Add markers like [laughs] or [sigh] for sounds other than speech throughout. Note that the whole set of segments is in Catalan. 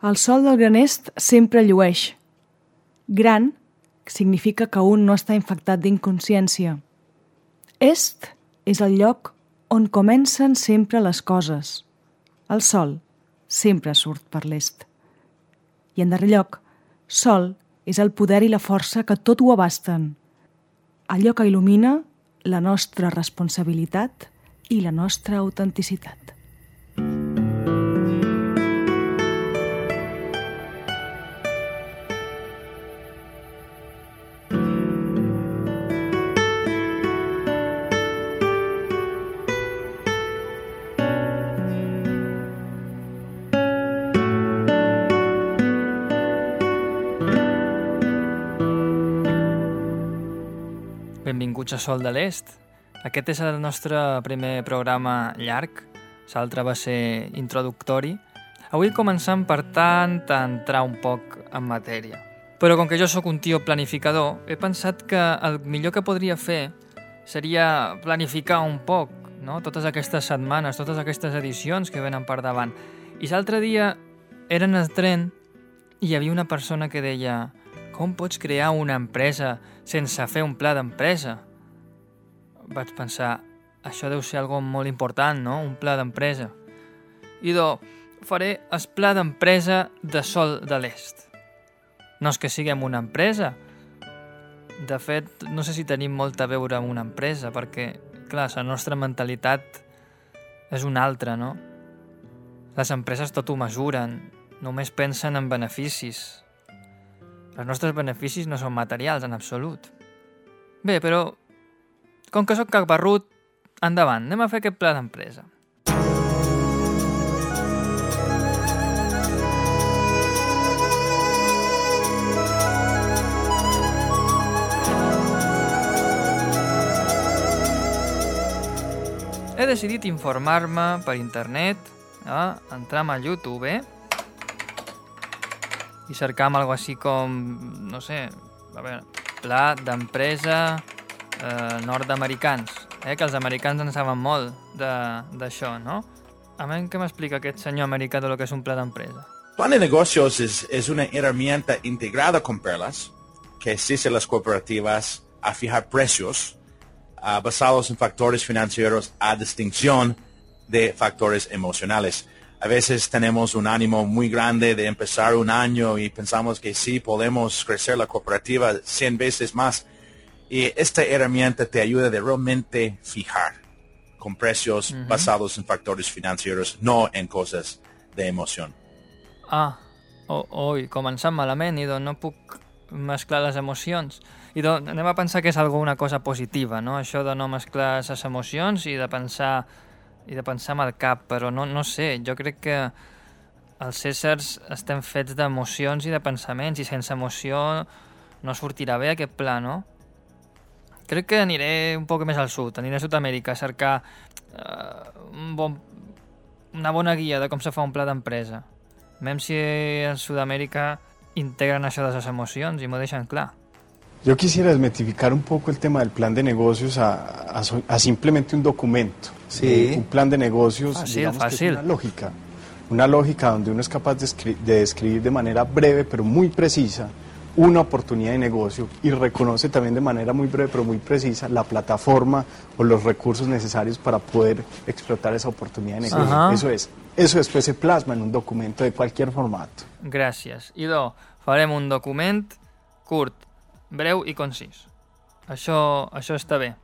El sol del gran est sempre llueix. Gran significa que un no està infectat d'inconsciència. Est és el lloc on comencen sempre les coses. El sol sempre surt per l'est. I en darrer lloc, sol és el poder i la força que tot ho abasten. Allò que il·lumina la nostra responsabilitat i la nostra autenticitat. Benvinguts a Sol de l'Est. Aquest és el nostre primer programa llarg, l'altre va ser introductori. Avui començam, per tant, a entrar un poc en matèria. Però com que jo sóc un tio planificador, he pensat que el millor que podria fer seria planificar un poc, no? totes aquestes setmanes, totes aquestes edicions que venen per davant. I l'altre dia eren el tren i hi havia una persona que deia com pots crear una empresa sense fer un pla d'empresa? Vaig pensar, això deu ser algo molt important, no? Un pla d'empresa. I do, faré el pla d'empresa de Sol de l'Est. No és que siguem una empresa. De fet, no sé si tenim molt a veure amb una empresa, perquè, clar, la nostra mentalitat és una altra, no? Les empreses tot ho mesuren, només pensen en beneficis, els nostres beneficis no són materials en absolut. Bé, però com que sóc caparrut, endavant, anem a fer aquest pla d'empresa. He decidit informar-me per internet, eh? entrar a YouTube, eh? i cercam algo així com, no sé, a veure, pla d'empresa eh, nord-americans, eh, que els americans en saben molt d'això, no? A mi què m'explica aquest senyor americà de lo que és un pla d'empresa? Plan de negocios es, es una herramienta integrada con Perlas que exige a las cooperativas a fijar precios uh, basados en factores financieros a distinción de factores emocionales a veces tenemos un ánimo muy grande de empezar un año y pensamos que sí podemos crecer la cooperativa 100 veces más. Y esta herramienta te ayuda de realmente fijar con precios uh -huh. basados en factores financieros, no en cosas de emoción. Ah, oh, oi, començant malament, i doncs no puc mesclar les emocions. I doncs anem a pensar que és alguna cosa positiva, no? Això de no mesclar les emocions i de pensar i de pensar amb el cap, però no, no sé, jo crec que els éssers estem fets d'emocions i de pensaments i sense emoció no sortirà bé aquest pla, no? Crec que aniré un poc més al sud, aniré a Sud-amèrica a cercar uh, un bon, una bona guia de com se fa un pla d'empresa. Mem si a Sud-amèrica integren això de les emocions i m'ho deixen clar. Yo quisiera desmitificar un poco el tema del plan de negocios a, a, a simplemente un documento. Sí. Un plan de negocios, fácil, digamos fácil. que es una lógica. Una lógica donde uno es capaz de, de describir de manera breve pero muy precisa una oportunidad de negocio y reconoce también de manera muy breve pero muy precisa la plataforma o los recursos necesarios para poder explotar esa oportunidad de negocio. Ajá. Eso es. Eso después se plasma en un documento de cualquier formato. Gràcies. Idò, farem un document curt, breu i concís. Això, això està bé.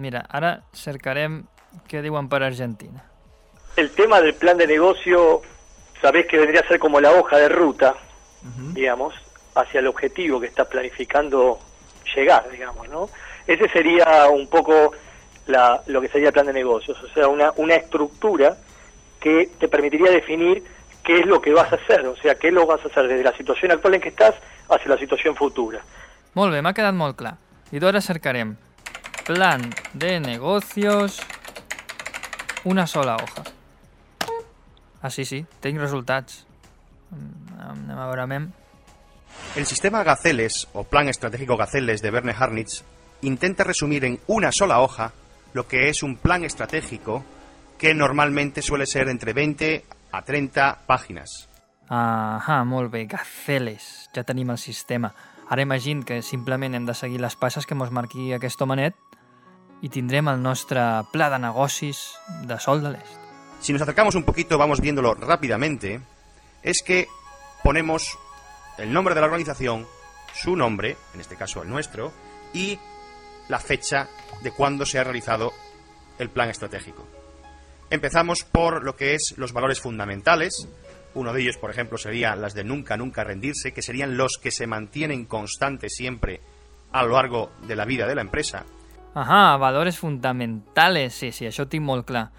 Mira, ara cercarem què diuen per Argentina. El tema del plan de negocio, sabés que vendría a ser como la hoja de ruta, uh -huh. digamos, hacia el objetivo que estás planificando llegar, digamos, ¿no? Ese sería un poco la, lo que sería el plan de negocios, o sea, una, una estructura que te permitiría definir qué es lo que vas a hacer, o sea, qué es lo que vas a hacer desde la situación actual en que estás hacia la situación futura. Plan de negocios, una sola hoja. Ah, sí, sí, tinc. El sistema Gaceles, o Plan Estratégico Gaceles de Verne Harnitz, intenta resumir en una sola hoja lo que es un plan estratégico que normalmente suele ser entre 20 a 30 páginas. Ah, molt bé, Gaceles. Ja tenim el sistema. Ara imagino que simplement hem de seguir les passes que mos marqui aquest homenet y tendremos el nostre pla de negocis de Sol de l'Est. Si nos acercamos un poquito, vamos viéndolo rápidamente, es que ponemos el nombre de la organización, su nombre, en este caso el nuestro, y la fecha de cuándo se ha realizado el plan estratégico. Empezamos por lo que es los valores fundamentales. Uno de ellos, por ejemplo, sería las de nunca, nunca rendirse, que serían los que se mantienen constantes siempre a lo largo de la vida de la empresa. Ajá, valores fundamentales, sí, sí, això tinc molt clar.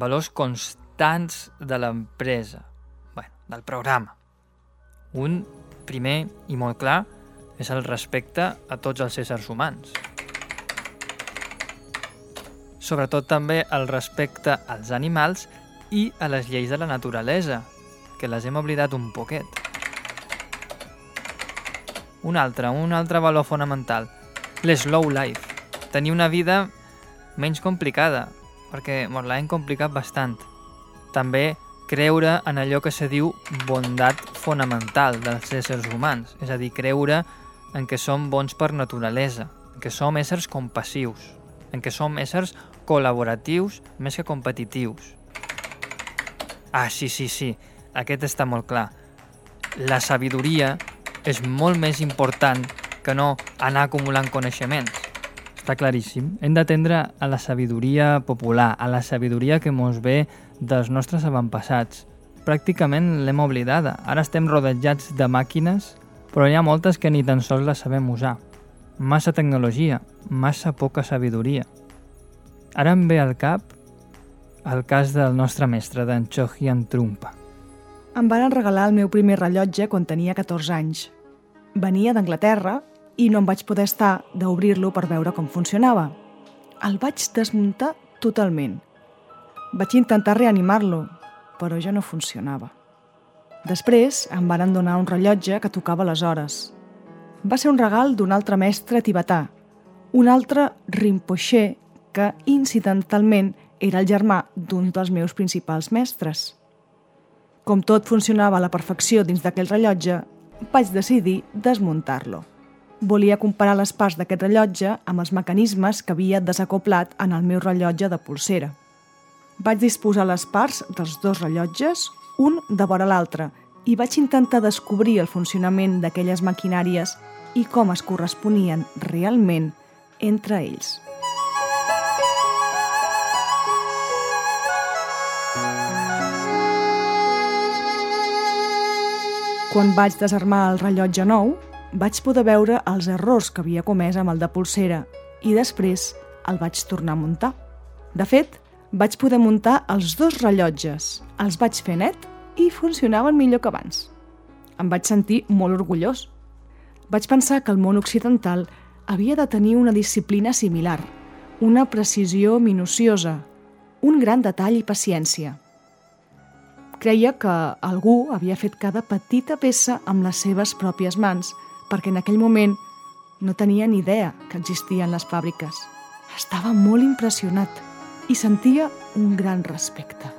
Valors constants de l'empresa, bueno, del programa. Un primer i molt clar és el respecte a tots els éssers humans sobretot també el respecte als animals i a les lleis de la naturalesa, que les hem oblidat un poquet. Un altre, un altre valor fonamental, l'slow life. Tenir una vida menys complicada, perquè bueno, l'hem complicat bastant. També creure en allò que se diu bondat fonamental dels éssers humans, és a dir, creure en que som bons per naturalesa, en que som éssers compassius, en què som éssers col·laboratius més que competitius. Ah, sí, sí, sí, aquest està molt clar. La sabidoria és molt més important que no anar acumulant coneixements. Està claríssim. Hem d'atendre a la sabidoria popular, a la sabidoria que mos ve dels nostres avantpassats. Pràcticament l'hem oblidada. Ara estem rodejats de màquines, però hi ha moltes que ni tan sols les sabem usar. Massa tecnologia, massa poca sabidoria. Ara em ve al cap el cas del nostre mestre, d'en Chohian Trumpa. Em van regalar el meu primer rellotge quan tenia 14 anys. Venia d'Anglaterra i no em vaig poder estar d'obrir-lo per veure com funcionava. El vaig desmuntar totalment. Vaig intentar reanimar-lo, però ja no funcionava. Després em van donar un rellotge que tocava les hores va ser un regal d'un altre mestre tibetà, un altre Rinpoche que incidentalment era el germà d'un dels meus principals mestres. Com tot funcionava a la perfecció dins d'aquell rellotge, vaig decidir desmuntar-lo. Volia comparar les parts d'aquest rellotge amb els mecanismes que havia desacoplat en el meu rellotge de pulsera. Vaig disposar les parts dels dos rellotges, un de vora l'altre, i vaig intentar descobrir el funcionament d'aquelles maquinàries i com es corresponien realment entre ells. Quan vaig desarmar el rellotge nou, vaig poder veure els errors que havia comès amb el de pulsera i després el vaig tornar a muntar. De fet, vaig poder muntar els dos rellotges, els vaig fer net i funcionaven millor que abans. Em vaig sentir molt orgullós vaig pensar que el món occidental havia de tenir una disciplina similar, una precisió minuciosa, un gran detall i paciència. Creia que algú havia fet cada petita peça amb les seves pròpies mans, perquè en aquell moment no tenia ni idea que existien les fàbriques. Estava molt impressionat i sentia un gran respecte.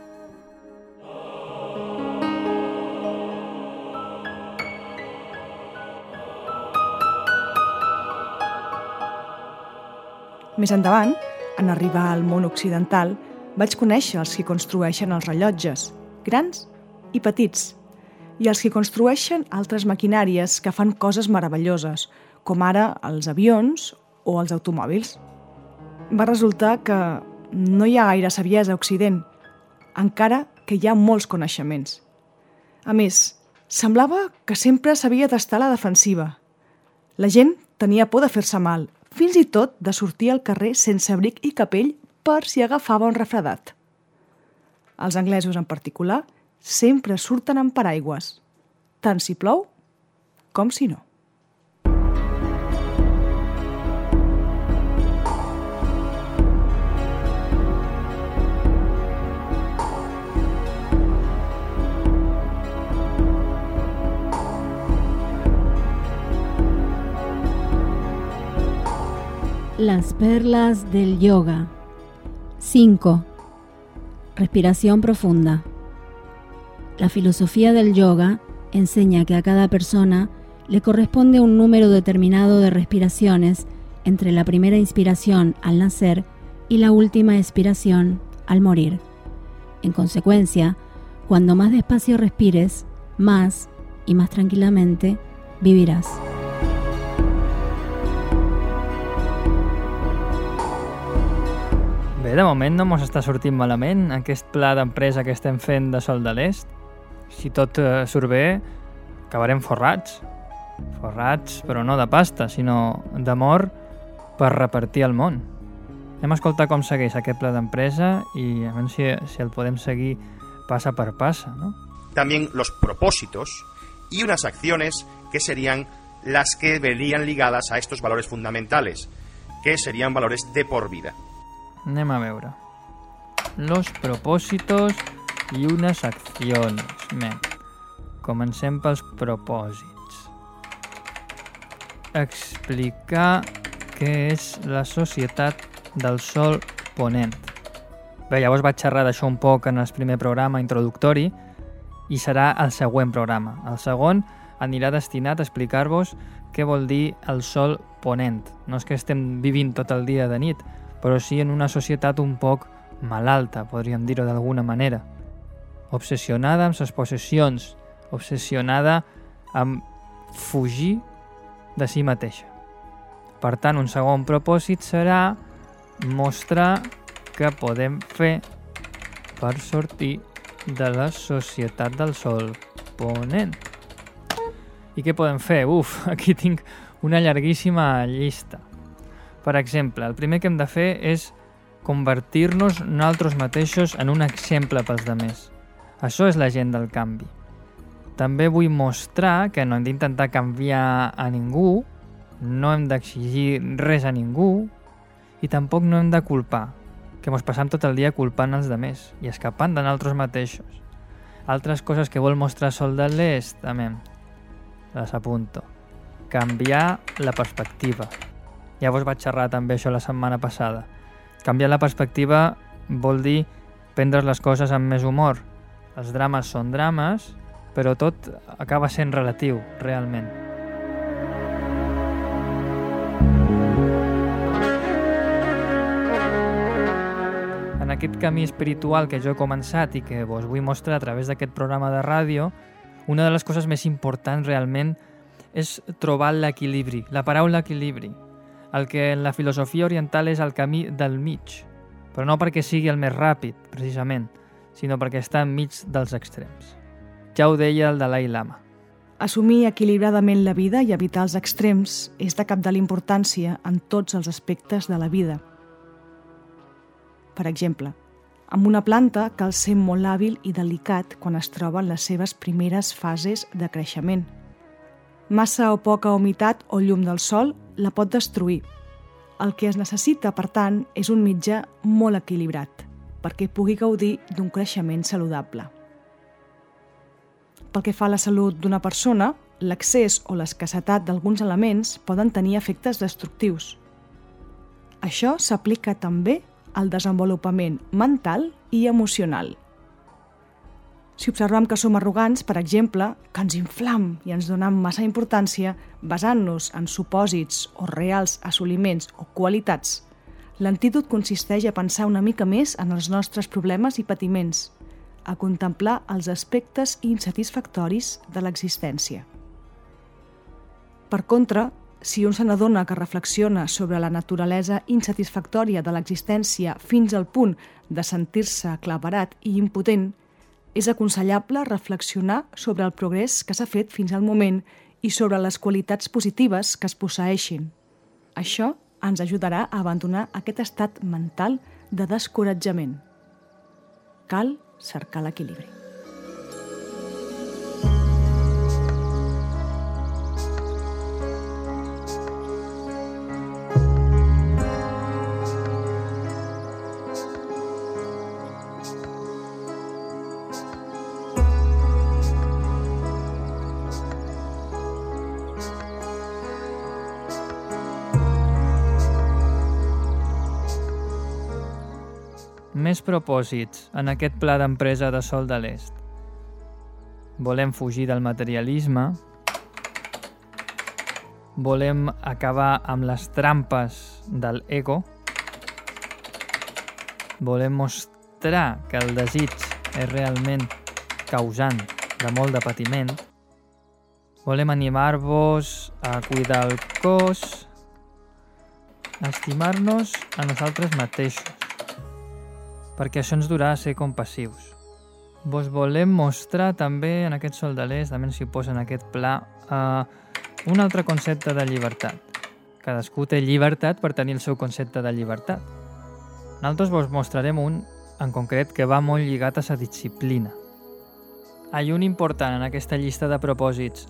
Més endavant, en arribar al món occidental, vaig conèixer els que construeixen els rellotges, grans i petits, i els que construeixen altres maquinàries que fan coses meravelloses, com ara els avions o els automòbils. Va resultar que no hi ha gaire saviesa a Occident, encara que hi ha molts coneixements. A més, semblava que sempre s'havia d'estar a la defensiva. La gent tenia por de fer-se mal fins i tot de sortir al carrer sense abric i capell per si agafava un refredat. Els anglesos en particular sempre surten amb paraigües, tant si plou com si no. Las perlas del yoga. 5. Respiración profunda. La filosofía del yoga enseña que a cada persona le corresponde un número determinado de respiraciones entre la primera inspiración al nacer y la última expiración al morir. En consecuencia, cuando más despacio respires, más y más tranquilamente viviràs. Bé, de moment no mos està sortint malament aquest pla d'empresa que estem fent de Sol de l'Est. Si tot eh, surt bé, acabarem forrats. Forrats, però no de pasta, sinó d'amor per repartir el món. Anem a escoltar com segueix aquest pla d'empresa i a veure si, si el podem seguir passa per passa, ¿no? También los propósitos y unas acciones que serían las que verían ligadas a estos valores fundamentales, que serían valores de por vida. Anem a veure. Los propósitos i unes accions. Men. Comencem pels propòsits. Explicar què és la societat del sol ponent. Bé, llavors vaig xerrar d'això un poc en el primer programa introductori i serà el següent programa. El segon anirà destinat a explicar-vos què vol dir el sol ponent. No és que estem vivint tot el dia de nit, però sí en una societat un poc malalta, podríem dir-ho d'alguna manera. Obsessionada amb les possessions, obsessionada amb fugir de si mateixa. Per tant, un segon propòsit serà mostrar què podem fer per sortir de la societat del sol ponent. I què podem fer? Uf, [laughs] aquí tinc una llarguíssima llista. Per exemple, el primer que hem de fer és convertir-nos nosaltres mateixos en un exemple pels demés. Això és la gent del canvi. També vull mostrar que no hem d'intentar canviar a ningú, no hem d'exigir res a ningú i tampoc no hem de culpar, que mos passam tot el dia culpant els demés i escapant de nosaltres mateixos. Altres coses que vol mostrar Sol de l'Est, també, les apunto. Canviar la perspectiva. Ja vos vaig xerrar també això la setmana passada. Canviar la perspectiva vol dir prendre les coses amb més humor. Els drames són drames, però tot acaba sent relatiu, realment. En aquest camí espiritual que jo he començat i que vos vull mostrar a través d'aquest programa de ràdio, una de les coses més importants realment és trobar l'equilibri, la paraula equilibri, el que en la filosofia oriental és el camí del mig, però no perquè sigui el més ràpid, precisament, sinó perquè està enmig dels extrems. Ja ho deia el Dalai Lama. Assumir equilibradament la vida i evitar els extrems és de cap de l'importància en tots els aspectes de la vida. Per exemple, amb una planta cal ser molt hàbil i delicat quan es troba en les seves primeres fases de creixement. Massa o poca humitat o llum del sol la pot destruir. El que es necessita, per tant, és un mitjà molt equilibrat perquè pugui gaudir d'un creixement saludable. Pel que fa a la salut d'una persona, l'accés o l'escassetat d'alguns elements poden tenir efectes destructius. Això s'aplica també al desenvolupament mental i emocional. Si observem que som arrogants, per exemple, que ens inflam i ens donem massa importància basant-nos en supòsits o reals assoliments o qualitats, l'antídot consisteix a pensar una mica més en els nostres problemes i patiments, a contemplar els aspectes insatisfactoris de l'existència. Per contra, si un se n'adona que reflexiona sobre la naturalesa insatisfactòria de l'existència fins al punt de sentir-se claverat i impotent, és aconsellable reflexionar sobre el progrés que s'ha fet fins al moment i sobre les qualitats positives que es posseixin. Això ens ajudarà a abandonar aquest estat mental de descoratjament. Cal cercar l'equilibri. Propòsits en aquest pla d'empresa de Sol de l'Est. volem fugir del materialisme, volem acabar amb les trampes del ego, volem mostrar que el desig és realment causant de molt de patiment, volem animar-vos a cuidar el cos, a estimar-nos a nosaltres mateixos, perquè això ens durà a ser compassius. Vos volem mostrar també en aquest sol de l'est, també s'hi posa en aquest pla, eh, un altre concepte de llibertat. Cadascú té llibertat per tenir el seu concepte de llibertat. Nosaltres vos mostrarem un en concret que va molt lligat a la disciplina. Hi un important en aquesta llista de propòsits.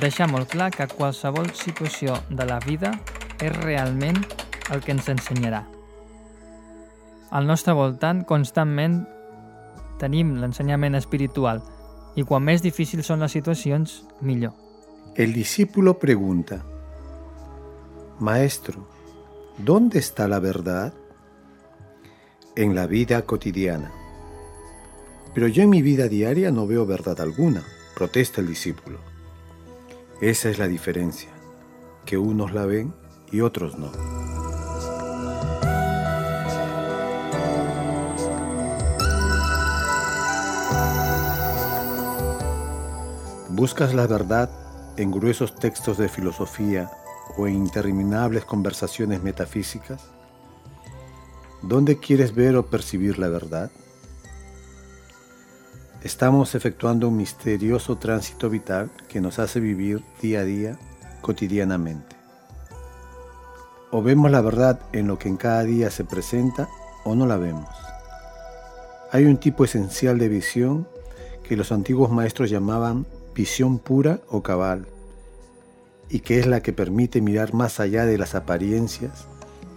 Deixar molt clar que qualsevol situació de la vida és realment el que ens ensenyarà. Al nostre voltant constantment tenim l'ensenyament espiritual i quan més difícils són les situacions, millor. El discípulo pregunta, Maestro, ¿dónde está la verdad? En la vida cotidiana. Pero yo en mi vida diaria no veo verdad alguna, protesta el discípulo. Esa es la diferencia, que unos la ven y otros no. ¿Buscas la verdad en gruesos textos de filosofía o en interminables conversaciones metafísicas? ¿Dónde quieres ver o percibir la verdad? Estamos efectuando un misterioso tránsito vital que nos hace vivir día a día, cotidianamente. O vemos la verdad en lo que en cada día se presenta o no la vemos. Hay un tipo esencial de visión que los antiguos maestros llamaban visión pura o cabal, y que es la que permite mirar más allá de las apariencias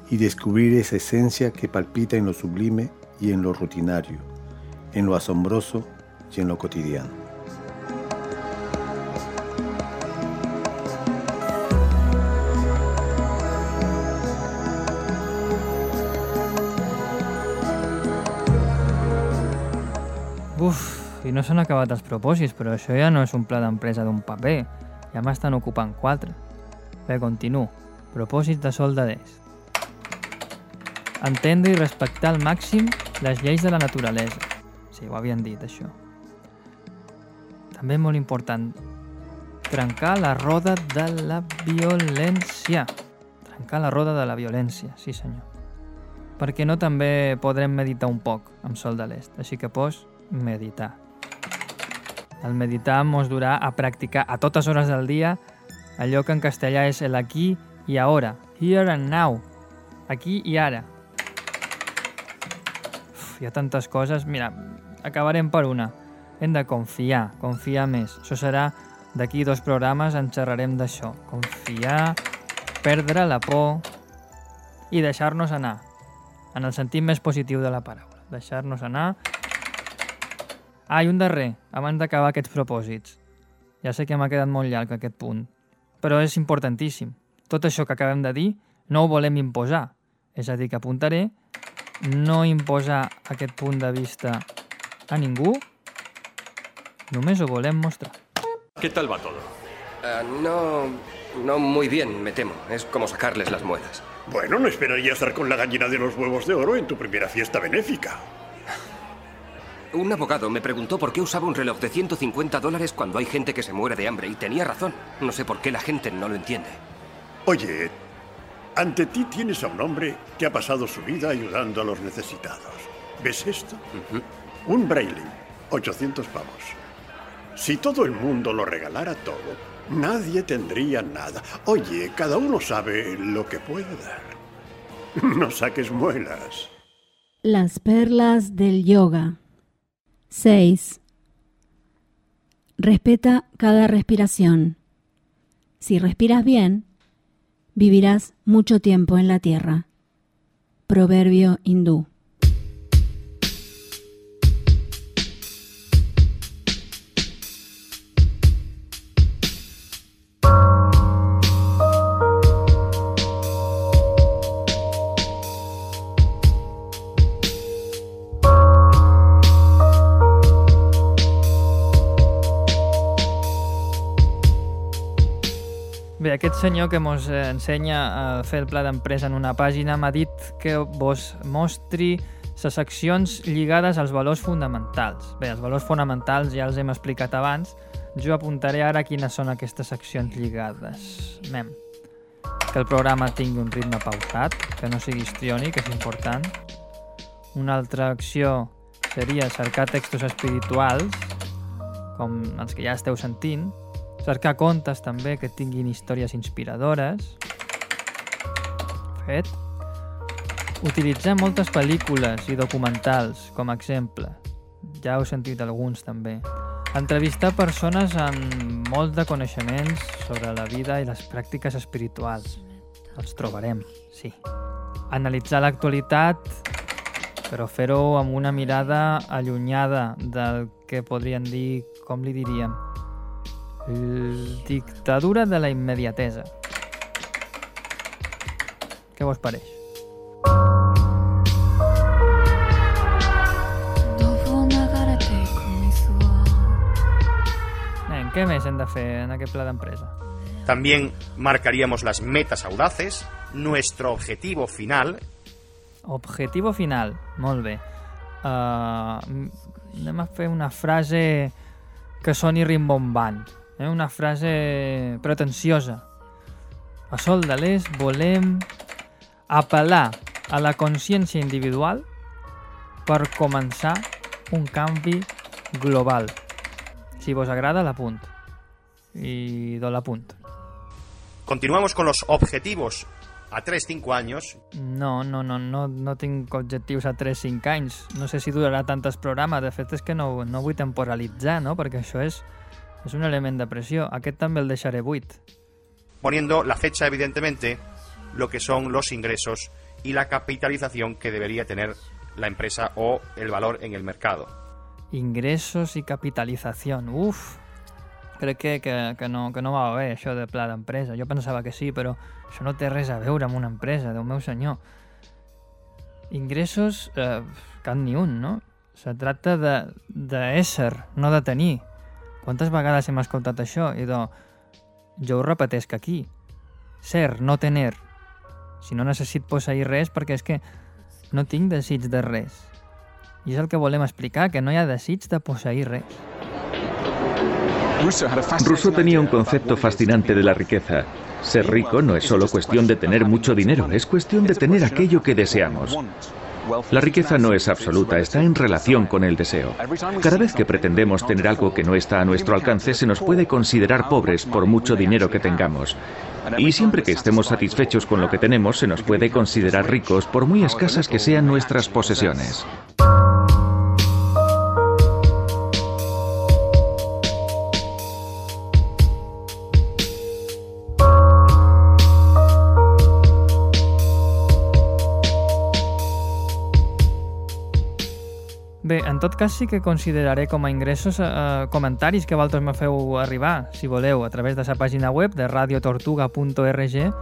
y descubrir esa esencia que palpita en lo sublime y en lo rutinario, en lo asombroso y en lo cotidiano. I no s'han acabat els propòsits, però això ja no és un pla d'empresa d'un paper. Ja m'estan ocupant quatre. Bé, continuo. Propòsits de sol de des. Entendre i respectar al màxim les lleis de la naturalesa. Sí, ho havien dit, això. També molt important, trencar la roda de la violència. Trencar la roda de la violència, sí senyor. Perquè no també podrem meditar un poc amb sol de l'est, així que pos meditar. El meditar mos durà a practicar a totes hores del dia allò que en castellà és el aquí i ara, here and now, aquí i ara. Uf, hi ha tantes coses. Mira, acabarem per una. Hem de confiar, confiar més. Això serà d'aquí dos programes en xerrarem d'això. Confiar, perdre la por i deixar-nos anar. En el sentit més positiu de la paraula. Deixar-nos anar Ah, i un darrer, abans d'acabar aquests propòsits. Ja sé que m'ha quedat molt llarg aquest punt, però és importantíssim. Tot això que acabem de dir no ho volem imposar. És a dir, que apuntaré no imposar aquest punt de vista a ningú, només ho volem mostrar. ¿Qué tal va todo? Ah, no, no muy bien, me temo. Es como sacarles las muelas. Bueno, no esperaría estar con la gallina de los huevos de oro en tu primera fiesta benéfica. Un abogado me preguntó por qué usaba un reloj de 150 dólares cuando hay gente que se muere de hambre y tenía razón. No sé por qué la gente no lo entiende. Oye, ante ti tienes a un hombre que ha pasado su vida ayudando a los necesitados. ¿Ves esto? Un braille, 800 pavos. Si todo el mundo lo regalara todo, nadie tendría nada. Oye, cada uno sabe lo que puede dar. [laughs] No saques muelas. Las perlas del yoga. 6. Respeta cada respiración. Si respiras bien, vivirás mucho tiempo en la tierra. Proverbio hindú. Aquest senyor que ens ensenya a fer el pla d'empresa en una pàgina m'ha dit que vos mostri les seccions lligades als valors fonamentals. Bé, els valors fonamentals ja els hem explicat abans. Jo apuntaré ara quines són aquestes seccions lligades. Mem. Que el programa tingui un ritme pausat, que no sigui histriònic, és important. Una altra acció seria cercar textos espirituals, com els que ja esteu sentint, cercar contes també que tinguin històries inspiradores. Fet. Utilitzar moltes pel·lícules i documentals com a exemple. Ja heu sentit alguns també. Entrevistar persones amb molt de coneixements sobre la vida i les pràctiques espirituals. Els trobarem, sí. Analitzar l'actualitat, però fer-ho amb una mirada allunyada del que podrien dir, com li diríem, Dictadura de la immediatesa. Què vos pareix? Nen, què més hem de fer en aquest pla d'empresa? También marcaríamos las metas audaces, nuestro objetivo final. Objetivo final, molt bé. Uh, anem a fer una frase que soni rimbombant. Eh? Una frase pretensiosa. A Sol de l'Est volem apel·lar a la consciència individual per començar un canvi global. Si vos agrada, l'apunt. I do l'apunt. Continuamos con los objetivos a 3-5 años. No, no, no, no, no tinc objectius a 3-5 anys. No sé si durarà tantes programes. De fet, és que no, no vull temporalitzar, no? Perquè això és es un elemento de presión. Aquest també el deixaré buit. Poniendo la fecha, evidentemente, lo que son los ingresos y la capitalización que debería tener la empresa o el valor en el mercado. Ingressos i capitalització. Uf, crec que, que, que, no, que no va bé això de pla d'empresa. Jo pensava que sí, però això no té res a veure amb una empresa, Déu meu senyor. Ingressos, eh, cap ni un, no? Se tracta d'ésser, de, de no de tenir. Quantes vegades hem escoltat això? I do, jo ho repetesc aquí. Ser, no tener. Si no necessit posseir res perquè és que no tinc desig de res. I és el que volem explicar, que no hi ha desig de posseir res. Rousseau tenía un concepto fascinante de la riqueza. Ser rico no es solo cuestión de tener mucho dinero, es cuestión de tener aquello que deseamos. La riqueza no es absoluta, está en relación con el deseo. Cada vez que pretendemos tener algo que no está a nuestro alcance, se nos puede considerar pobres por mucho dinero que tengamos. Y siempre que estemos satisfechos con lo que tenemos, se nos puede considerar ricos por muy escasas que sean nuestras posesiones. Tot cas sí que consideraré com a ingressos eh, comentaris que vosaltres me feu arribar, si voleu, a través de la pàgina web de radiotortuga.org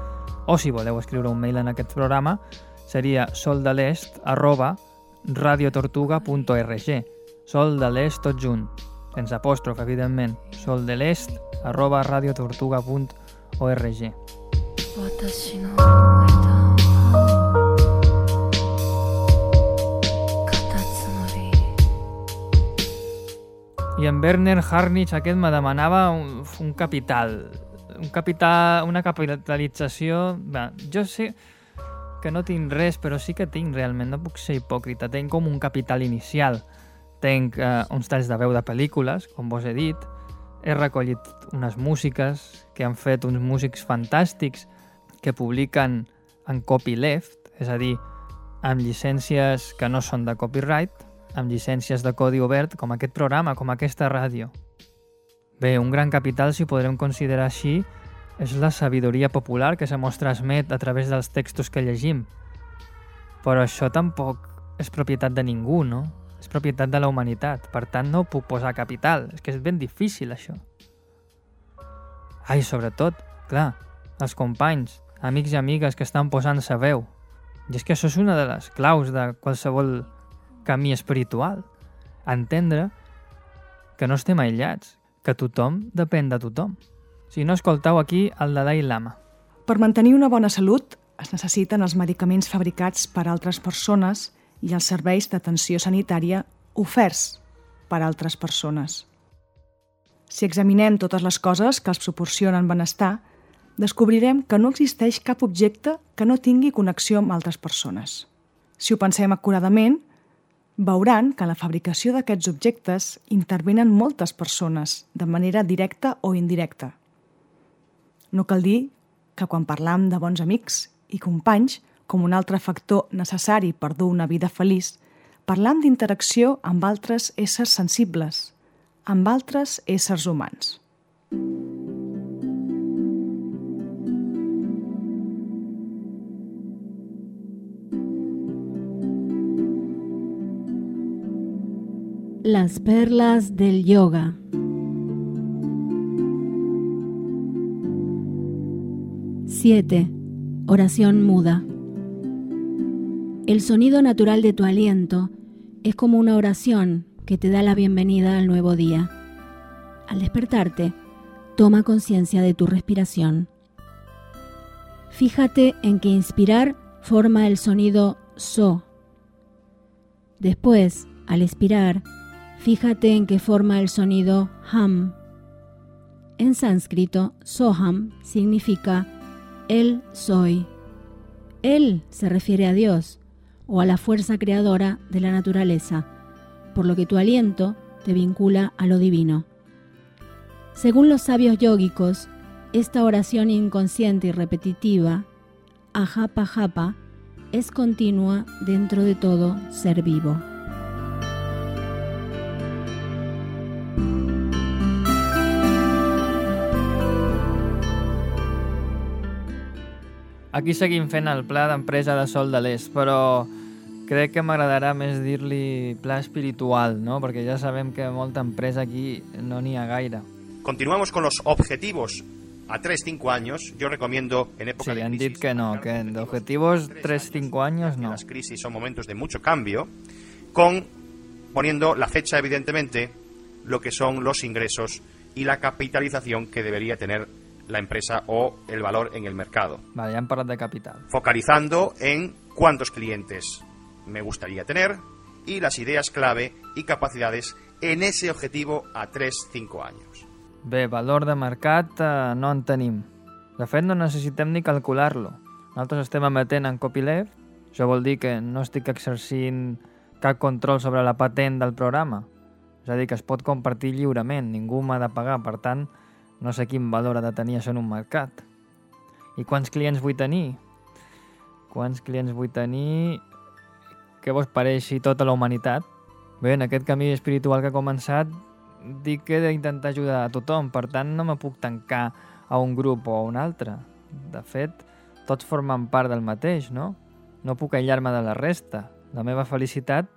o si voleu escriure un mail en aquest programa, seria soldelest arroba radiotortuga.org Sol tot junt, sense apòstrof, evidentment. Sol arroba radiotortuga.org 私の I en Werner Harnich aquest me demanava un, un capital, un capital, una capitalització... Bé, jo sé que no tinc res, però sí que tinc realment, no puc ser hipòcrita. Tenc com un capital inicial. Tenc eh, uns talls de veu de pel·lícules, com vos he dit. He recollit unes músiques que han fet uns músics fantàstics que publiquen en copyleft, és a dir, amb llicències que no són de copyright, amb llicències de codi obert com aquest programa, com aquesta ràdio. Bé, un gran capital, si podrem considerar així, és la sabidoria popular que se mos transmet a través dels textos que llegim. Però això tampoc és propietat de ningú, no? És propietat de la humanitat. Per tant, no puc posar capital. És que és ben difícil, això. Ai, sobretot, clar, els companys, amics i amigues que estan posant sa veu. I és que això és una de les claus de qualsevol camí espiritual. Entendre que no estem aïllats, que tothom depèn de tothom. Si no, escoltau aquí el Dalai Lama. Per mantenir una bona salut es necessiten els medicaments fabricats per altres persones i els serveis d'atenció sanitària oferts per altres persones. Si examinem totes les coses que els proporcionen benestar, descobrirem que no existeix cap objecte que no tingui connexió amb altres persones. Si ho pensem acuradament, veuran que en la fabricació d'aquests objectes intervenen moltes persones, de manera directa o indirecta. No cal dir que quan parlam de bons amics i companys, com un altre factor necessari per dur una vida feliç, parlam d'interacció amb altres éssers sensibles, amb altres éssers humans. Las perlas del yoga. Siete. Oración muda. El sonido natural de tu aliento es como una oración que te da la bienvenida al nuevo día. Al despertarte, toma conciencia de tu respiración. Fíjate en que inspirar forma el sonido so. Después, al expirar, Fíjate en que forma el sonido ham. En sánscrito, soham significa él soy. Él se refiere a Dios o a la fuerza creadora de la naturaleza, por lo que tu aliento te vincula a lo divino. Según los sabios yógicos, esta oración inconsciente y repetitiva, ajapa japa, es continua dentro de todo ser vivo. Aquí seguim fent el pla d'empresa de Sol de l'Est, però crec que m'agradarà més dir-li pla espiritual, ¿no? Perquè ja sabem que molta empresa aquí no n'hi ha gaire. Continuamos con los objetivos a 3-5 años. Yo recomiendo en época sí, de han crisis... dit que no, que de objetivos 3-5 años no. Las crisis son momentos de mucho cambio, con poniendo la fecha, evidentemente, lo que son los ingresos y la capitalización que debería tener la empresa o el valor en el mercado. Vale, ya han parlat de capital. Focalizando en cuántos clientes me gustaría tener y las ideas clave y capacidades en ese objetivo a 3-5 anys. Bé, valor de mercat eh, no en tenim. De fet, no necessitem ni calcular-lo. Nosaltres estem emetent en copyleft, això vol dir que no estic exercint cap control sobre la patent del programa. És a dir, que es pot compartir lliurement, ningú m'ha de pagar, per tant, no sé quin valor ha de tenir això en un mercat. I quants clients vull tenir? Quants clients vull tenir? Què vos pareix si tota la humanitat? Bé, en aquest camí espiritual que ha començat, dic que he d'intentar ajudar a tothom, per tant no me puc tancar a un grup o a un altre. De fet, tots formen part del mateix, no? No puc aïllar-me de la resta. La meva felicitat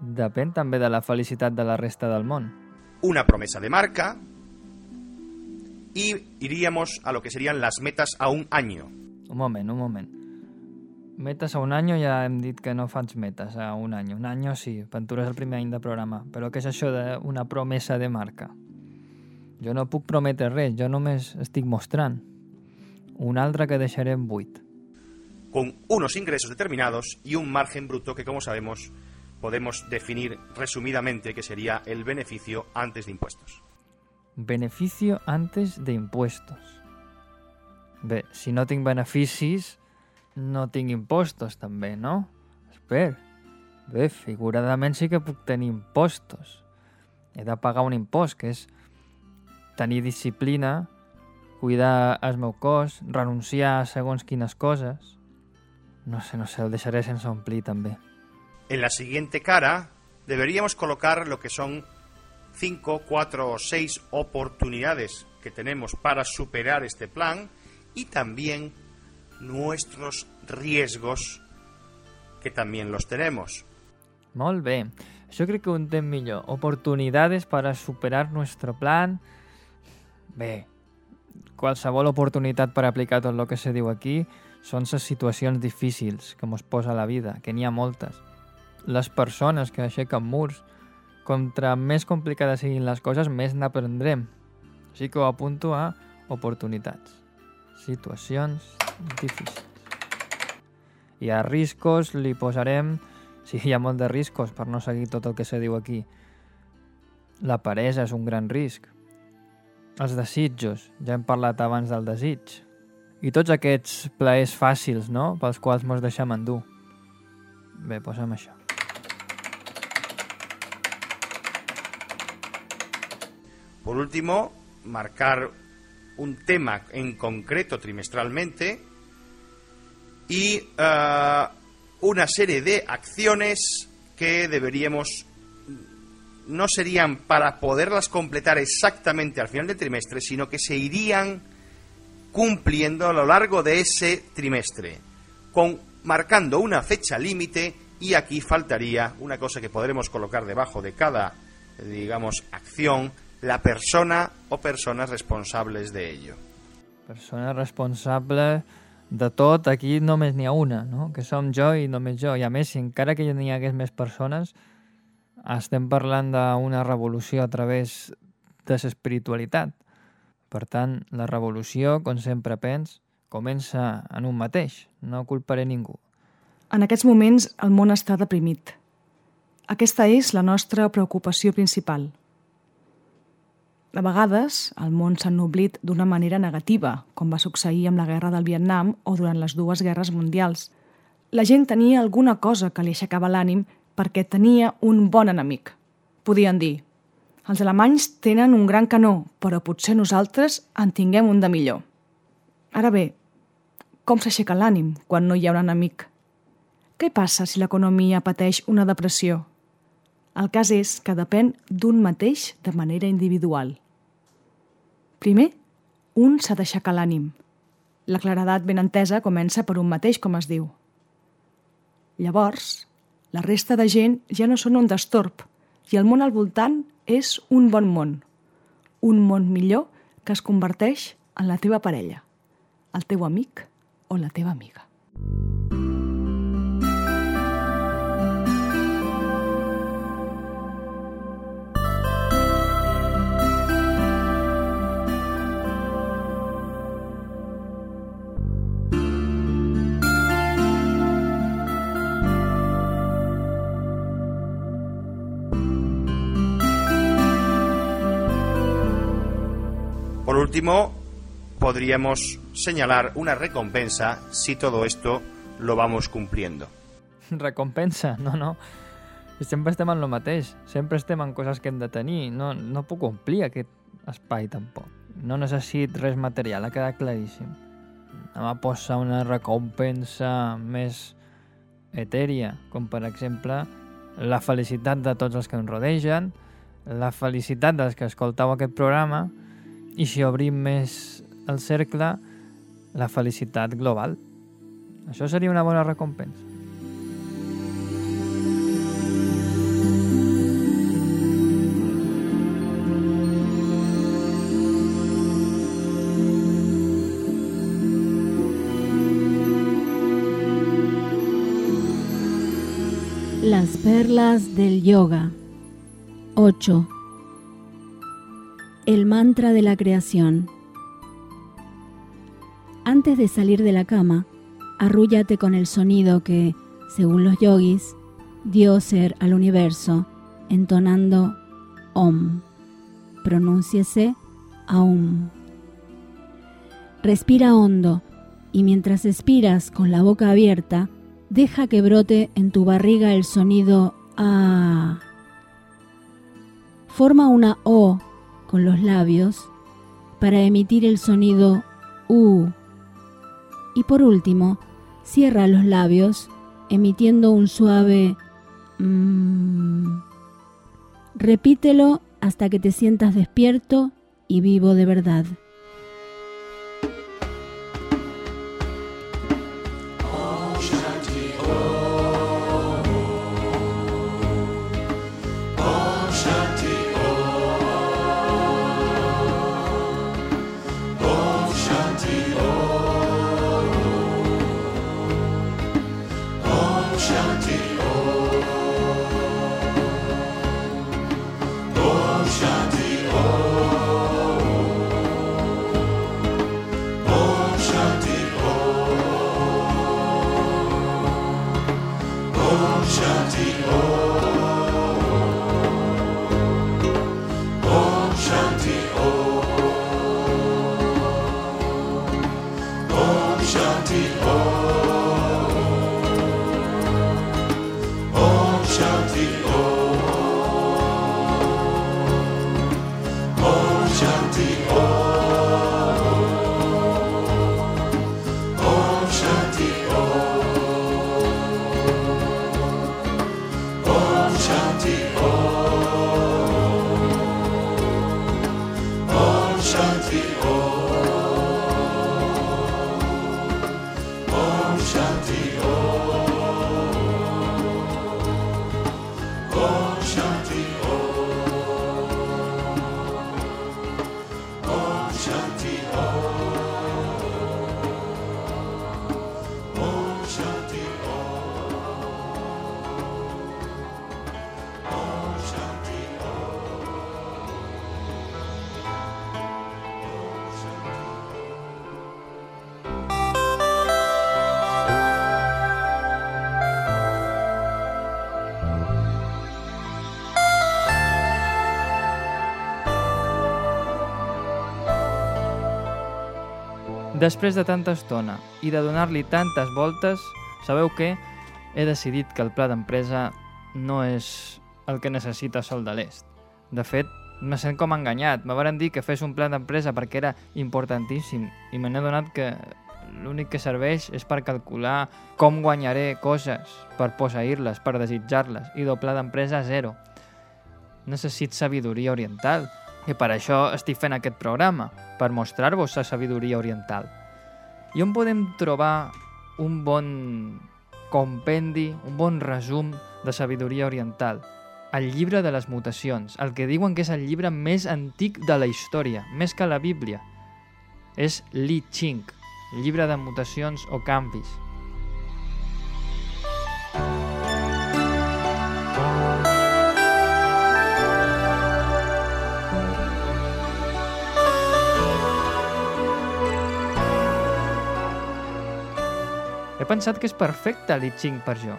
depèn també de la felicitat de la resta del món. Una promesa de marca y iríamos a lo que serían las metas a un año. Un moment, un moment. Metes a un any ja hem dit que no faig metes a un any. Un any sí, Ventura és el primer any de programa. Però què és això d'una promesa de marca? Jo no puc prometre res, jo només estic mostrant. Un altre que deixarem buit. Con unos ingresos determinados y un margen bruto que, como sabemos, podemos definir resumidamente que sería el beneficio antes de impuestos. Beneficio antes de impuestos. Bé, si no tinc beneficis, no tinc impostos també, no? Espera. Bé, figuradament sí que puc tenir impostos. He de pagar un impost, que és tenir disciplina, cuidar el meu cos, renunciar a segons quines coses. No sé, no sé, el deixaré sense omplir també. En la siguiente cara deberíamos colocar lo que son 5, 4 o 6 oportunidades que tenemos para superar este plan y también nuestros riesgos que también los tenemos. Molt bé. Això crec que ho entenc. Oportunidades para superar nuestro plan. Bé, qualsevol oportunitat per aplicar tot el que se diu aquí són les situacions difícils que mos posa la vida, que n'hi ha moltes. Les persones que aixequen murs, contra més complicades siguin les coses, més n'aprendrem. Així que ho apunto a oportunitats. Situacions difícils. I a riscos li posarem, si sí, hi ha molt de riscos per no seguir tot el que se diu aquí, la peresa és un gran risc. Els desitjos, ja hem parlat abans del desig. I tots aquests plaers fàcils, no?, pels quals mos deixem endur. Bé, posem això. Por último, marcar un tema en concreto trimestralmente y uh, una serie de acciones que deberíamos no serían para poderlas completar exactamente al final del trimestre, sino que se irían cumpliendo a lo largo de ese trimestre, con marcando una fecha límite y aquí faltaría una cosa que podremos colocar debajo de cada, digamos, acción, la persona o persones responsables de ello. Persona responsable de tot, aquí només n'hi ha una, no? que som jo i només jo. I a més, si encara que n'hi hagués més persones, estem parlant d'una revolució a través de l'espiritualitat. Per tant, la revolució, com sempre pens, comença en un mateix. No culparé ningú. En aquests moments el món està deprimit. Aquesta és la nostra preocupació principal – a vegades, el món s'ha ennoblit d'una manera negativa, com va succeir amb la guerra del Vietnam o durant les dues guerres mundials. La gent tenia alguna cosa que li aixecava l'ànim perquè tenia un bon enemic. Podien dir, els alemanys tenen un gran canó, però potser nosaltres en tinguem un de millor. Ara bé, com s'aixeca l'ànim quan no hi ha un enemic? Què passa si l'economia pateix una depressió? El cas és que depèn d'un mateix de manera individual. Primer, un s'ha d'aixecar l'ànim. La claredat ben entesa comença per un mateix, com es diu. Llavors, la resta de gent ja no són un destorb i el món al voltant és un bon món. Un món millor que es converteix en la teva parella, el teu amic o la teva amiga. Último, podríamos señalar una recompensa si todo esto lo vamos cumpliendo. [laughs] Recompensa? No, no. Sempre estem en lo mateix. Sempre estem en coses que hem de tenir. No, no puc omplir aquest espai, tampoc. No necessit res material, ha quedat claríssim. Anem a posar una recompensa més etèria, com per exemple la felicitat de tots els que ens rodegen, la felicitat dels que escoltau aquest programa i si obrim més el cercle, la felicitat global. Això seria una bona recompensa. Las perlas del yoga 8 el mantra de la creación. Antes de salir de la cama, arrúllate con el sonido que, según los yogis, dio ser al universo, entonando Om. Pronúnciese Aum. Respira hondo y mientras expiras con la boca abierta, deja que brote en tu barriga el sonido A. Forma una O con los labios para emitir el sonido U. Y por último, cierra los labios emitiendo un suave mm. Repítelo hasta que te sientas despierto y vivo de verdad. Després de tanta estona i de donar-li tantes voltes, sabeu què? He decidit que el pla d'empresa no és el que necessita Sol de l'Est. De fet, me sent com enganyat. Me varen dir que fes un pla d'empresa perquè era importantíssim i me n'he donat que l'únic que serveix és per calcular com guanyaré coses, per posseir-les, per desitjar-les, i del pla d'empresa zero. Necessit sabidoria oriental, i per això estic fent aquest programa, per mostrar-vos la sabidoria oriental. I on podem trobar un bon compendi, un bon resum de sabidoria oriental? El llibre de les mutacions, el que diuen que és el llibre més antic de la història, més que la Bíblia. És Li Ching, llibre de mutacions o canvis. Pensat que és perfecte l'I Ching per jo.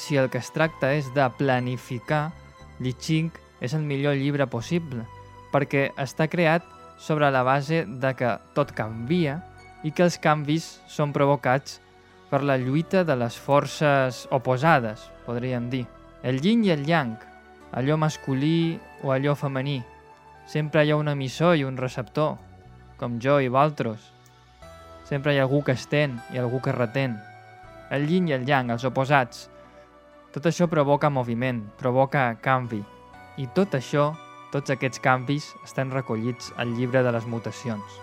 Si el que es tracta és de planificar, l'I Ching és el millor llibre possible, perquè està creat sobre la base de que tot canvia i que els canvis són provocats per la lluita de les forces oposades, podríem dir. El yin i el yang, allò masculí o allò femení. Sempre hi ha un emissor i un receptor, com jo i Valtros. Sempre hi ha algú que estén i algú que retén el yin i el yang, els oposats. Tot això provoca moviment, provoca canvi. I tot això, tots aquests canvis, estan recollits al llibre de les mutacions.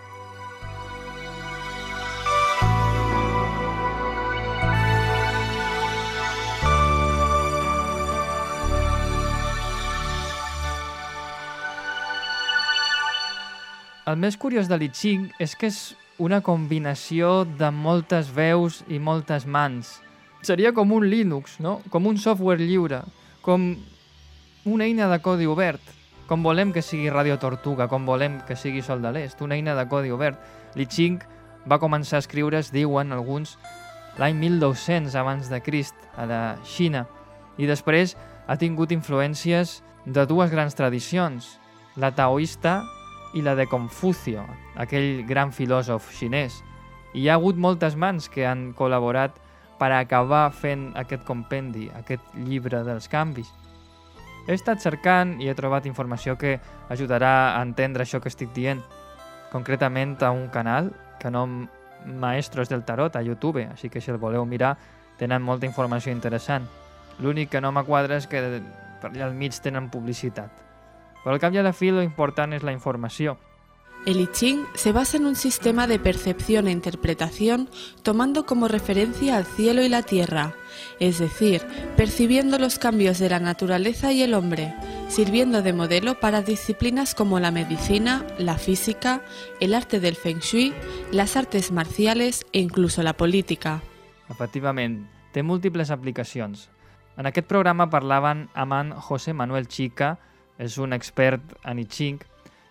El més curiós de l'I Ching és que és una combinació de moltes veus i moltes mans. Seria com un Linux, no? Com un software lliure, com una eina de codi obert, com volem que sigui Radio Tortuga, com volem que sigui Sol de l'Est, una eina de codi obert. Li Ching va començar a escriure's, diuen alguns, l'any 1200 abans de Crist, a la Xina, i després ha tingut influències de dues grans tradicions, la taoista i la de Confucio, aquell gran filòsof xinès. I hi ha hagut moltes mans que han col·laborat per acabar fent aquest compendi, aquest llibre dels canvis. He estat cercant i he trobat informació que ajudarà a entendre això que estic dient, concretament a un canal que nom Maestros del Tarot a YouTube, així que si el voleu mirar tenen molta informació interessant. L'únic que no m'aquadra és que per allà al mig tenen publicitat. Pero al cap i a la fi lo important es la información. El I Ching se basa en un sistema de percepción e interpretación tomando como referencia al cielo y la tierra, es decir, percibiendo los cambios de la naturaleza y el hombre, sirviendo de modelo para disciplinas como la medicina, la física, el arte del feng shui, las artes marciales e incluso la política. Efectivament, té múltiples aplicacions. En aquest programa parlaven amb José Manuel Chica, és un expert en I Ching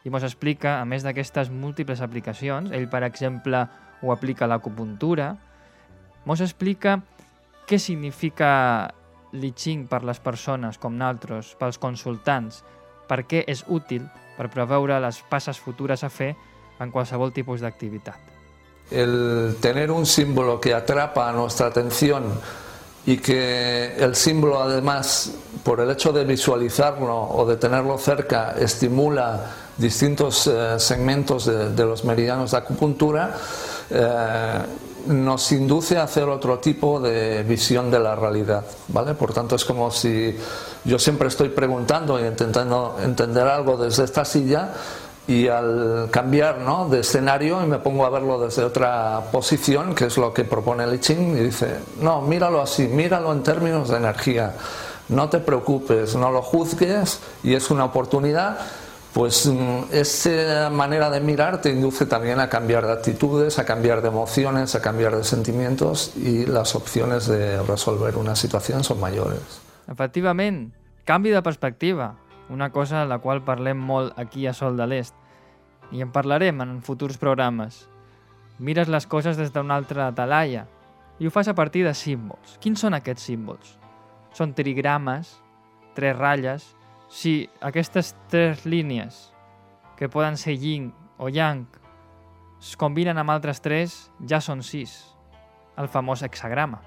i ens explica, a més d'aquestes múltiples aplicacions, ell, per exemple, ho aplica a l'acupuntura, ens explica què significa l'I Ching per les persones com naltros, pels consultants, per què és útil per preveure les passes futures a fer en qualsevol tipus d'activitat. El tener un símbolo que atrapa a nuestra atención y que el símbolo además, por el hecho de visualizarlo o de tenerlo cerca, estimula distintos eh, segmentos de, de, los meridianos de acupuntura, eh, nos induce a hacer otro tipo de visión de la realidad, ¿vale? Por tanto, es como si yo siempre estoy preguntando y intentando entender algo desde esta silla y al cambiar ¿no? de escenario y me pongo a verlo desde otra posición, que es lo que propone el I Ching, y dice, no, míralo así, míralo en términos de energía, no te preocupes, no lo juzgues y es una oportunidad, pues mm, esa manera de mirar te induce también a cambiar de actitudes, a cambiar de emociones, a cambiar de sentimientos y las opciones de resolver una situación son mayores. Efectivament, canvi de perspectiva, una cosa a la qual parlem molt aquí a Sol de l'Est, i en parlarem en futurs programes. Mires les coses des d'una altra talaia i ho fas a partir de símbols. Quins són aquests símbols? Són trigrames, tres ratlles. Si aquestes tres línies, que poden ser yin o yang, es combinen amb altres tres, ja són sis. El famós hexagrama.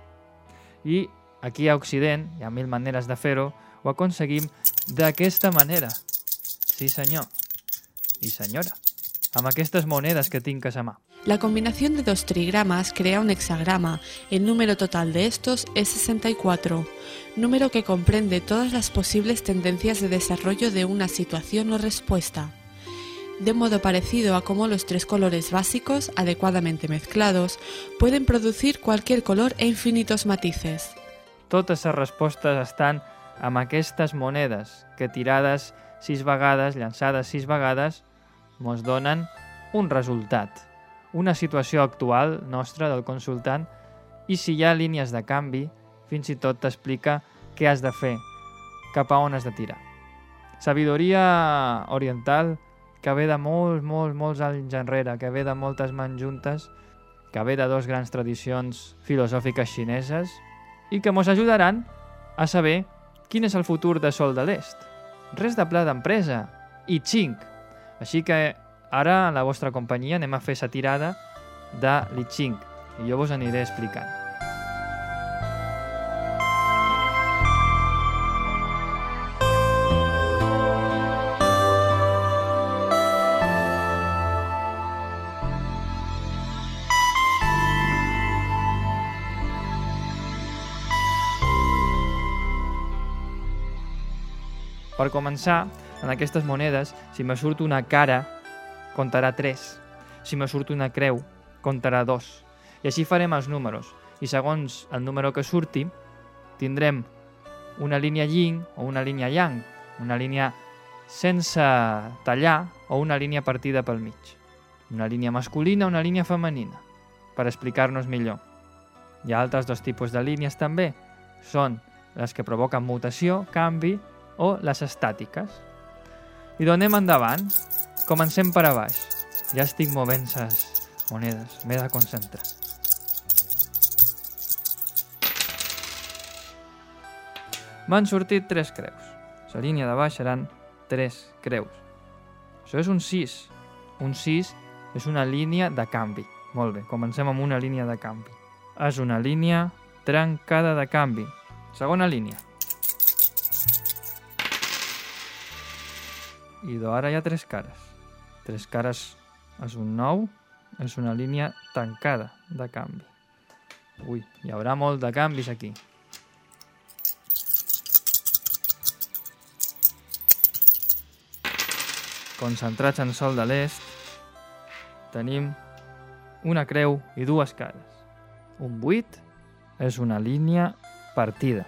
I aquí a Occident, hi ha mil maneres de fer-ho, ho aconseguim d'aquesta manera. Sí, senyor. I senyora. Amb aquestes monedes que tinc a la mà. La combinación de dos trigramas crea un hexagrama. El número total de estos es 64, número que comprende todas las posibles tendencias de desarrollo de una situación o respuesta. De modo parecido a cómo los tres colores básicos, adecuadamente mezclados, pueden producir cualquier color e infinitos matices. Totes les respostes estan amb aquestes monedes que tirades sis vegades, llançades sis vegades, mos donen un resultat, una situació actual nostra del consultant i si hi ha línies de canvi, fins i tot t'explica què has de fer, cap a on has de tirar. Sabidoria oriental que ve de molts, molts, molts anys enrere, que ve de moltes mans juntes, que ve de dos grans tradicions filosòfiques xineses i que ens ajudaran a saber quin és el futur de Sol de l'Est. Res de pla d'empresa, i xinc. Així que ara, en la vostra companyia, anem a fer sa tirada de Li Ching i jo vos aniré explicant. Per començar, en aquestes monedes, si me surt una cara, comptarà 3. Si me surt una creu, comptarà 2. I així farem els números. I segons el número que surti, tindrem una línia yin o una línia yang, una línia sense tallar o una línia partida pel mig. Una línia masculina o una línia femenina, per explicar-nos millor. Hi ha altres dos tipus de línies també. Són les que provoquen mutació, canvi o les estàtiques. I donem endavant. Comencem per a baix. Ja estic movent les monedes. M'he de concentrar. M'han sortit tres creus. La línia de baix seran tres creus. Això és un 6. Un 6 és una línia de canvi. Molt bé, comencem amb una línia de canvi. És una línia trencada de canvi. Segona línia. I ara hi ha tres cares. Tres cares és un 9, és una línia tancada de canvi. Ui, hi haurà molt de canvis aquí. Concentrats en sol de l'est, tenim una creu i dues cares. Un 8 és una línia partida.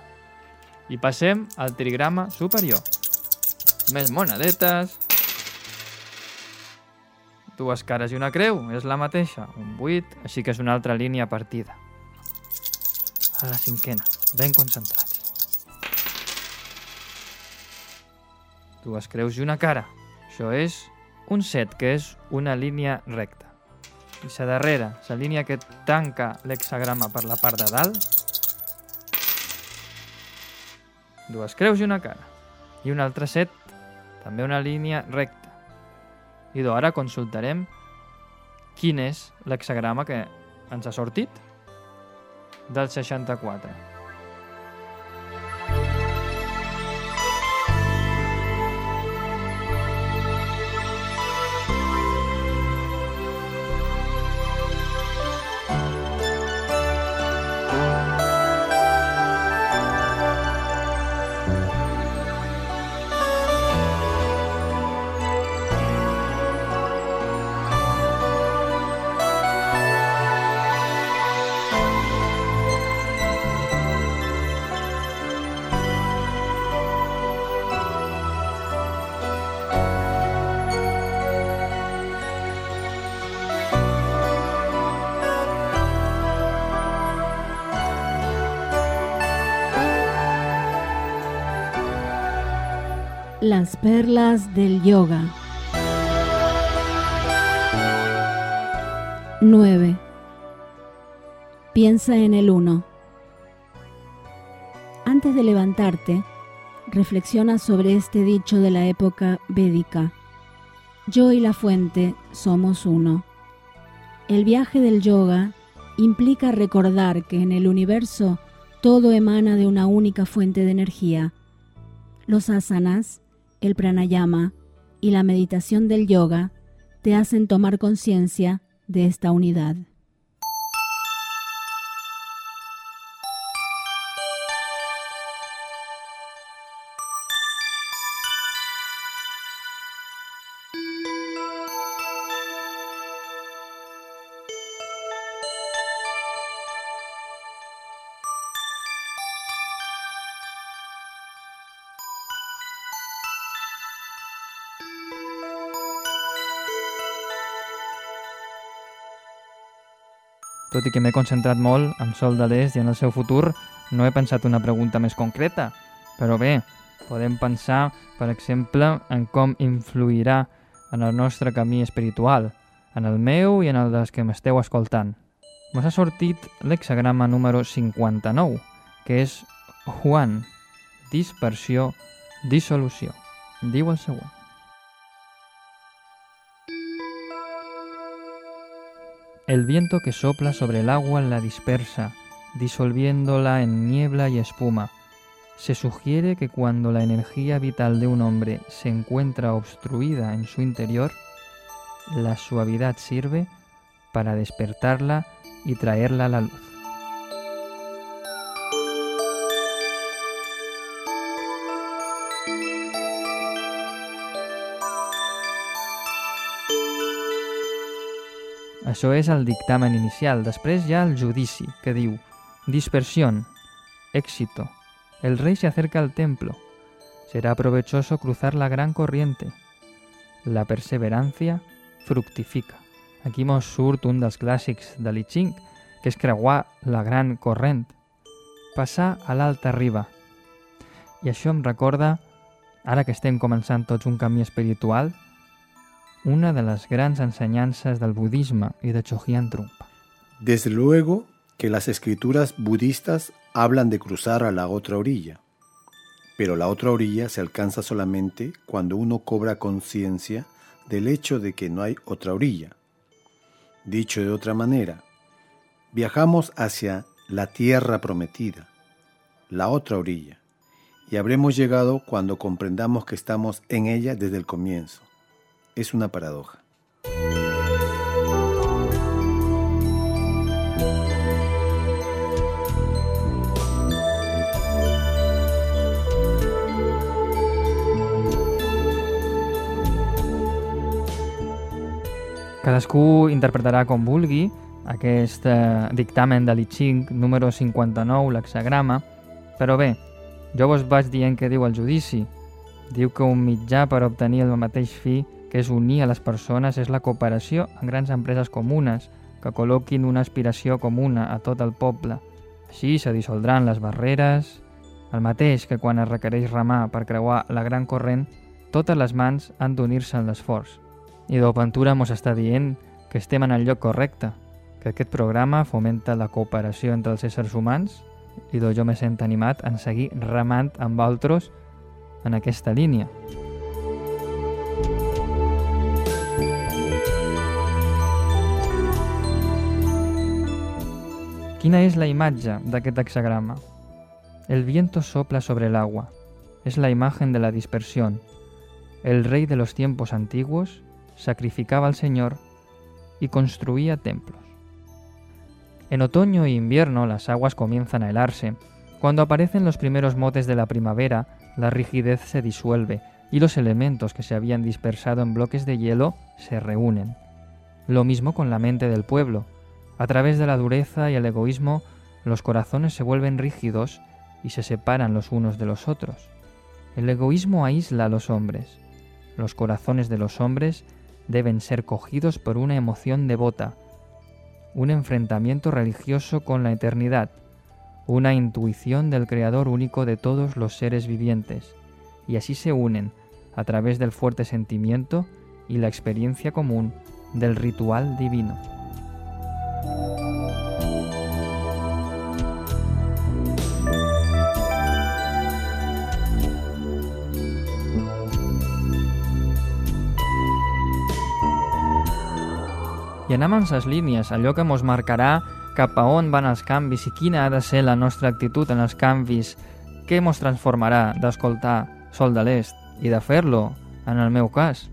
I passem al trigrama superior. Més monedetes. Dues cares i una creu, és la mateixa. Un 8, així que és una altra línia partida. A la cinquena, ben concentrats. Dues creus i una cara. Això és un 7, que és una línia recta. I la darrera, la línia que tanca l'hexagrama per la part de dalt. Dues creus i una cara. I un altre 7, també una línia recta. I ara consultarem quin és l'hexagrama que ens ha sortit del 64. Las perlas del yoga. 9. Piensa en el 1. Antes de levantarte, reflexiona sobre este dicho de la época védica. Yo y la fuente somos uno. El viaje del yoga implica recordar que en el universo todo emana de una única fuente de energía. Los asanas, el pranayama y la meditación del yoga te hacen tomar conciencia de esta unidad. Tot i que m'he concentrat molt en Sol de l'Est i en el seu futur, no he pensat una pregunta més concreta. Però bé, podem pensar, per exemple, en com influirà en el nostre camí espiritual, en el meu i en el dels que m'esteu escoltant. Mos ha sortit l'hexagrama número 59, que és Juan, dispersió, dissolució. Diu el següent. El viento que sopla sobre el agua la dispersa, disolviéndola en niebla y espuma. Se sugiere que cuando la energía vital de un hombre se encuentra obstruida en su interior, la suavidad sirve para despertarla y traerla a la luz. Això és el dictamen inicial. Després hi ha el judici, que diu Dispersión, éxito. El rey se acerca al templo. Será provechoso cruzar la gran corriente. La perseverancia fructifica. Aquí mos surt un dels clàssics de Li Ching, que és creuar la gran corrent. Passar a l'alta riba. I això em recorda, ara que estem començant tots un camí espiritual, una de las grandes enseñanzas del budismo y de Chogyan Trungpa. Desde luego que las escrituras budistas hablan de cruzar a la otra orilla, pero la otra orilla se alcanza solamente cuando uno cobra conciencia del hecho de que no hay otra orilla. Dicho de otra manera, viajamos hacia la tierra prometida, la otra orilla, y habremos llegado cuando comprendamos que estamos en ella desde el comienzo es una paradoja. Cadascú interpretarà com vulgui aquest eh, dictamen de l'I número 59, l'hexagrama, però bé, jo vos vaig dient que diu el judici. Diu que un mitjà per obtenir el mateix fi que és unir a les persones és la cooperació en grans empreses comunes que col·loquin una aspiració comuna a tot el poble. Així se dissoldran les barreres, el mateix que quan es requereix remar per creuar la gran corrent, totes les mans han d'unir-se en l'esforç. I d'Opentura mos està dient que estem en el lloc correcte, que aquest programa fomenta la cooperació entre els éssers humans i jo me sent animat en seguir remant amb altres en aquesta línia. Quina és la imatge d'aquest hexagrama? El viento sopla sobre el agua. Es la imagen de la dispersión. El rey de los tiempos antiguos sacrificaba al Señor y construía templos. En otoño e invierno las aguas comienzan a helarse. Cuando aparecen los primeros motes de la primavera, la rigidez se disuelve y los elementos que se habían dispersado en bloques de hielo se reúnen. Lo mismo con la mente del pueblo. A través de la dureza y el egoísmo, los corazones se vuelven rígidos y se separan los unos de los otros. El egoísmo aísla a los hombres. Los corazones de los hombres deben ser cogidos por una emoción devota, un enfrentamiento religioso con la eternidad, una intuición del Creador único de todos los seres vivientes, y así se unen a través del fuerte sentimiento y la experiencia común del ritual divino. I anem amb les línies, allò que ens marcarà cap a on van els canvis i quina ha de ser la nostra actitud en els canvis, què ens transformarà d'escoltar Sol de l'Est i de fer-lo, en el meu cas.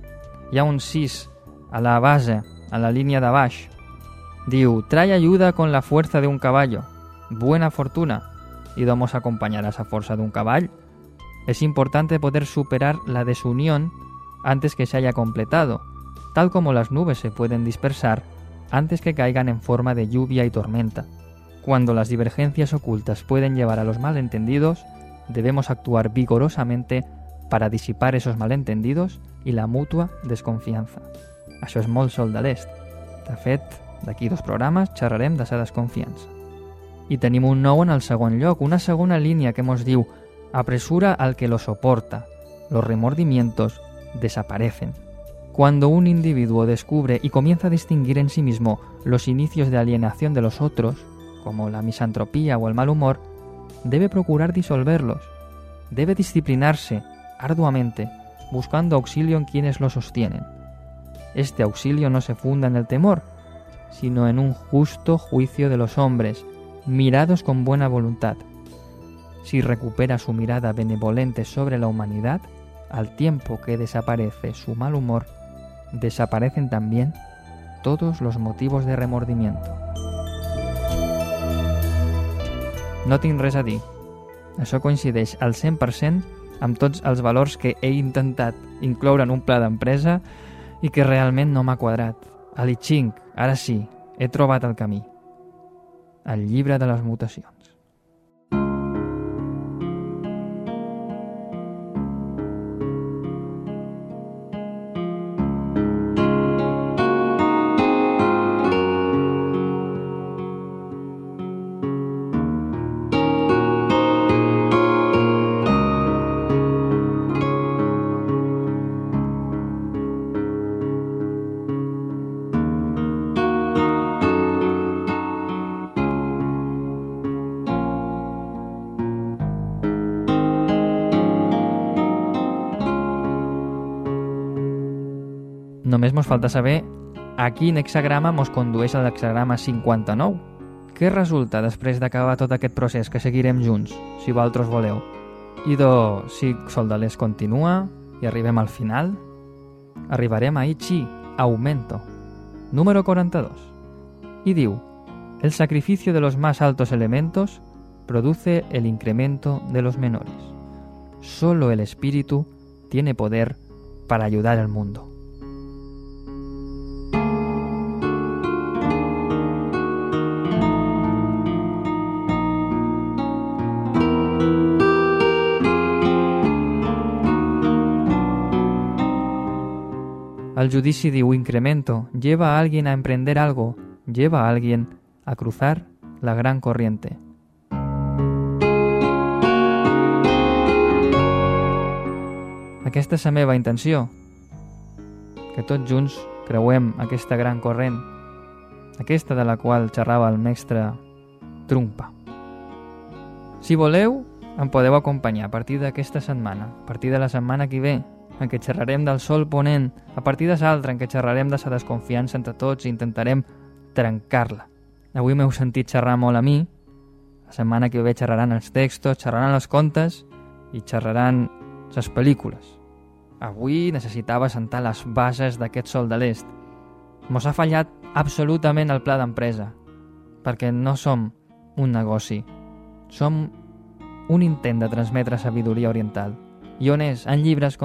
Hi ha un 6 a la base, a la línia de baix. Diu, trae ayuda con la fuerza de un caballo, buena fortuna, y domos acompañar a esa fuerza de un caballo. Es importante poder superar la desunión antes que se haya completado, tal como las nubes se pueden dispersar antes que caigan en forma de lluvia y tormenta. Cuando las divergencias ocultas pueden llevar a los malentendidos, debemos actuar vigorosamente para disipar esos malentendidos i la mútua desconfiança. Això és molt sol d'aquí dos programes xerrarem de la desconfiança. I tenim un nou en el segon lloc, una segona línia que mos diu apresura al que lo soporta. Los remordimientos desaparecen. Cuando un individuo descubre y comienza a distinguir en sí mismo los inicios de alienación de los otros, como la misantropía o el mal humor, debe procurar disolverlos. Debe disciplinarse arduamente, buscando auxilio en quienes lo sostienen. Este auxilio no se funda en el temor, sino en un justo juicio de los hombres, mirados con buena voluntad. Si recupera su mirada benevolente sobre la humanidad, al tiempo que desaparece su mal humor, desaparecen también todos los motivos de remordimiento. No tinc res a dir. Això coincideix al 100% amb tots els valors que he intentat incloure en un pla d'empresa i que realment no m'ha quadrat. A l'I Ching, ara sí, he trobat el camí. El llibre de les mutacions. Només mos falta saber a quin hexagrama mos condueix l'hexagrama 59. Què resulta després d'acabar tot aquest procés que seguirem junts, si vosaltres voleu? do, si Sol de l'Est continua i arribem al final, arribarem a Ichi, aumento, número 42. Y diu, el sacrificio de los más altos elementos produce el incremento de los menores. Solo el espíritu tiene poder para ayudar al mundo. El judici diu incremento, lleva a alguien a emprender algo, lleva a alguien a cruzar la gran corriente. Aquesta és la meva intenció, que tots junts creuem aquesta gran corrent, aquesta de la qual xerrava el mestre Trumpa. Si voleu, em podeu acompanyar a partir d'aquesta setmana, a partir de la setmana que ve, en què xerrarem del sol ponent, a partir de l'altre en què xerrarem de la desconfiança entre tots i intentarem trencar-la. Avui m'heu sentit xerrar molt a mi, la setmana que ve xerraran els textos, xerraran els contes i xerraran les pel·lícules. Avui necessitava sentar les bases d'aquest sol de l'est. Mos ha fallat absolutament el pla d'empresa, perquè no som un negoci, som un intent de transmetre sabidoria oriental i on és en llibres.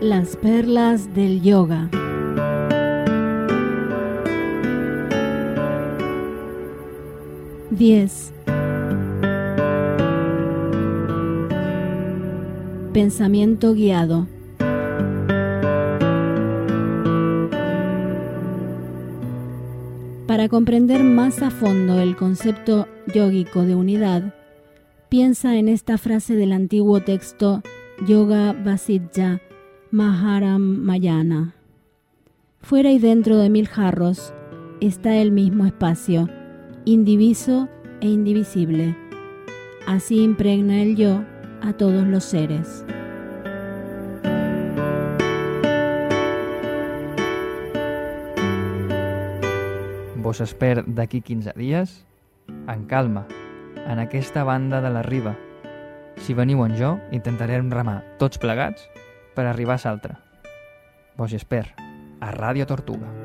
Las perlas del yoga. Diez. Pensamiento guiado. Para comprender más a fondo el concepto yógico de unidad, piensa en esta frase del antiguo texto Yoga Vasija Maharam Mayana. Fuera y dentro de mil jarros está el mismo espacio, indiviso e indivisible. Así impregna el yo a todos los seres. Vos esper d'aquí 15 dies, en calma, en aquesta banda de la riba. Si veniu en jo, intentarem remar tots plegats per arribar a Saltre. Vos esper, a Ràdio Tortuga.